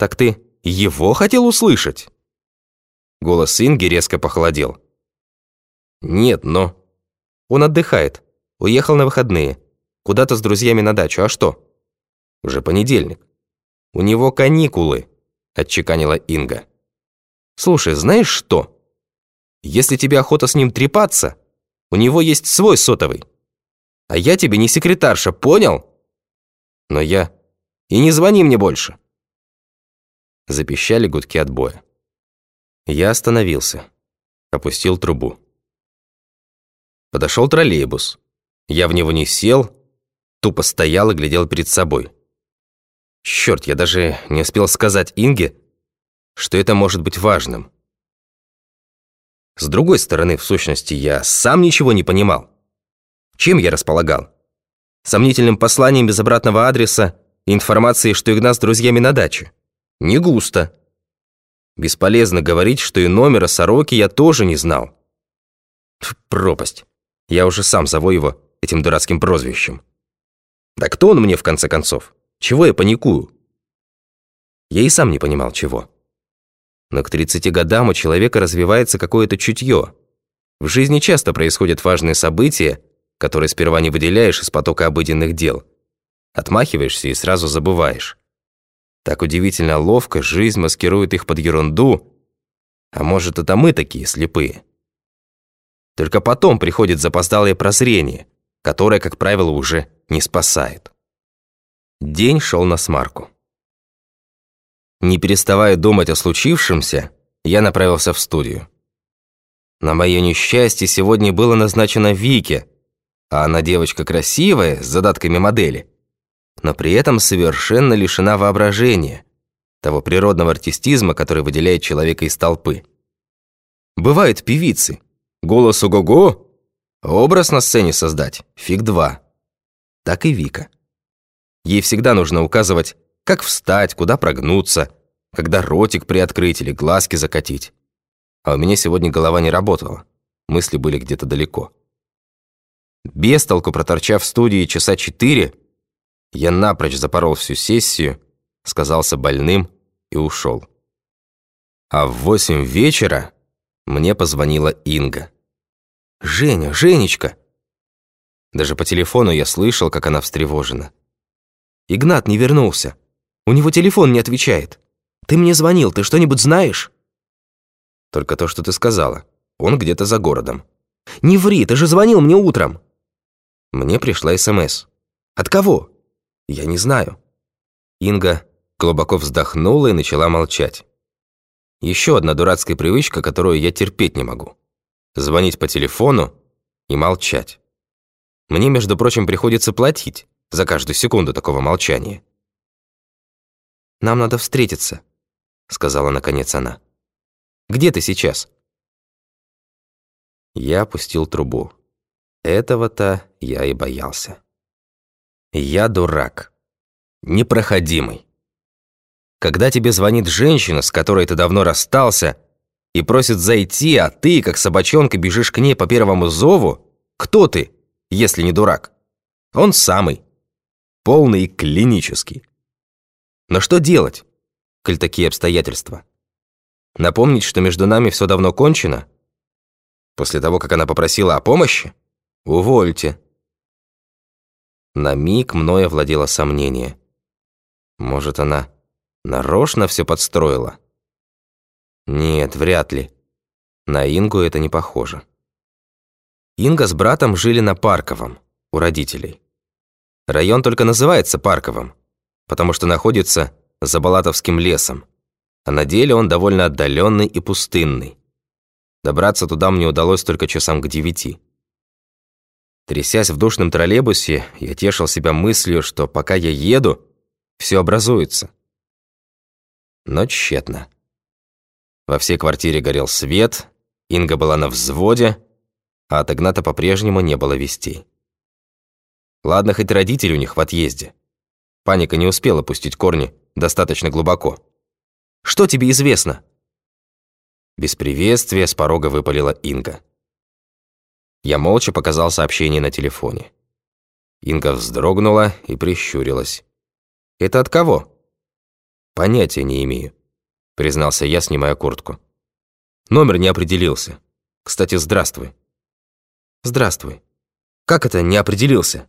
«Так ты его хотел услышать?» Голос Инги резко похолодел. «Нет, но...» «Он отдыхает. Уехал на выходные. Куда-то с друзьями на дачу. А что?» «Уже понедельник. У него каникулы», — отчеканила Инга. «Слушай, знаешь что? Если тебе охота с ним трепаться, у него есть свой сотовый. А я тебе не секретарша, понял? Но я... И не звони мне больше!» Запищали гудки отбоя. Я остановился. Опустил трубу. Подошел троллейбус. Я в него не сел, тупо стоял и глядел перед собой. Черт, я даже не успел сказать Инге, что это может быть важным. С другой стороны, в сущности, я сам ничего не понимал. Чем я располагал? Сомнительным посланием без обратного адреса и информацией, что Игнат с друзьями на даче. Не густо. Бесполезно говорить, что и номера сороки я тоже не знал. Пропасть. Я уже сам зову его этим дурацким прозвищем. Да кто он мне, в конце концов? Чего я паникую? Я и сам не понимал, чего. Но к 30 годам у человека развивается какое-то чутье. В жизни часто происходят важные события, которые сперва не выделяешь из потока обыденных дел. Отмахиваешься и сразу забываешь. Так удивительно ловко жизнь маскирует их под ерунду, а может, это мы такие слепые. Только потом приходит запоздалое прозрение, которое, как правило, уже не спасает. День шел на смарку. Не переставая думать о случившемся, я направился в студию. На мое несчастье сегодня было назначено Вике, а она девочка красивая, с задатками модели, но при этом совершенно лишена воображения, того природного артистизма, который выделяет человека из толпы. Бывают певицы, голос ого-го, образ на сцене создать, фиг два. Так и Вика. Ей всегда нужно указывать как встать, куда прогнуться, когда ротик приоткрыть или глазки закатить. А у меня сегодня голова не работала. Мысли были где-то далеко. Без толку проторчав в студии часа четыре, я напрочь запорол всю сессию, сказался больным и ушел. А в восемь вечера мне позвонила Инга. «Женя, Женечка!» Даже по телефону я слышал, как она встревожена. «Игнат не вернулся. У него телефон не отвечает. Ты мне звонил, ты что-нибудь знаешь?» «Только то, что ты сказала. Он где-то за городом». «Не ври, ты же звонил мне утром!» Мне пришла СМС. «От кого?» «Я не знаю». Инга глубоко вздохнула и начала молчать. Еще одна дурацкая привычка, которую я терпеть не могу. Звонить по телефону и молчать. Мне, между прочим, приходится платить за каждую секунду такого молчания. «Нам надо встретиться», — сказала наконец она. «Где ты сейчас?» Я опустил трубу. Этого-то я и боялся. Я дурак. Непроходимый. Когда тебе звонит женщина, с которой ты давно расстался, и просит зайти, а ты, как собачонка, бежишь к ней по первому зову, кто ты, если не дурак? Он самый. Полный и клинический. Но что делать, коль такие обстоятельства? Напомнить, что между нами все давно кончено? После того, как она попросила о помощи? Увольте. На миг мною овладело сомнение. Может, она нарочно все подстроила? Нет, вряд ли. На Ингу это не похоже. Инга с братом жили на Парковом, у родителей. Район только называется Парковым потому что находится за Балатовским лесом, а на деле он довольно отдаленный и пустынный. Добраться туда мне удалось только часам к девяти. Трясясь в душном троллейбусе, я тешил себя мыслью, что пока я еду, все образуется. Но тщетно. Во всей квартире горел свет, Инга была на взводе, а от Игната по-прежнему не было вестей. Ладно, хоть родители у них в отъезде. Паника не успела пустить корни достаточно глубоко. «Что тебе известно?» Без приветствия с порога выпалила Инга. Я молча показал сообщение на телефоне. Инга вздрогнула и прищурилась. «Это от кого?» «Понятия не имею», — признался я, снимая куртку. «Номер не определился. Кстати, здравствуй». «Здравствуй. Как это не определился?»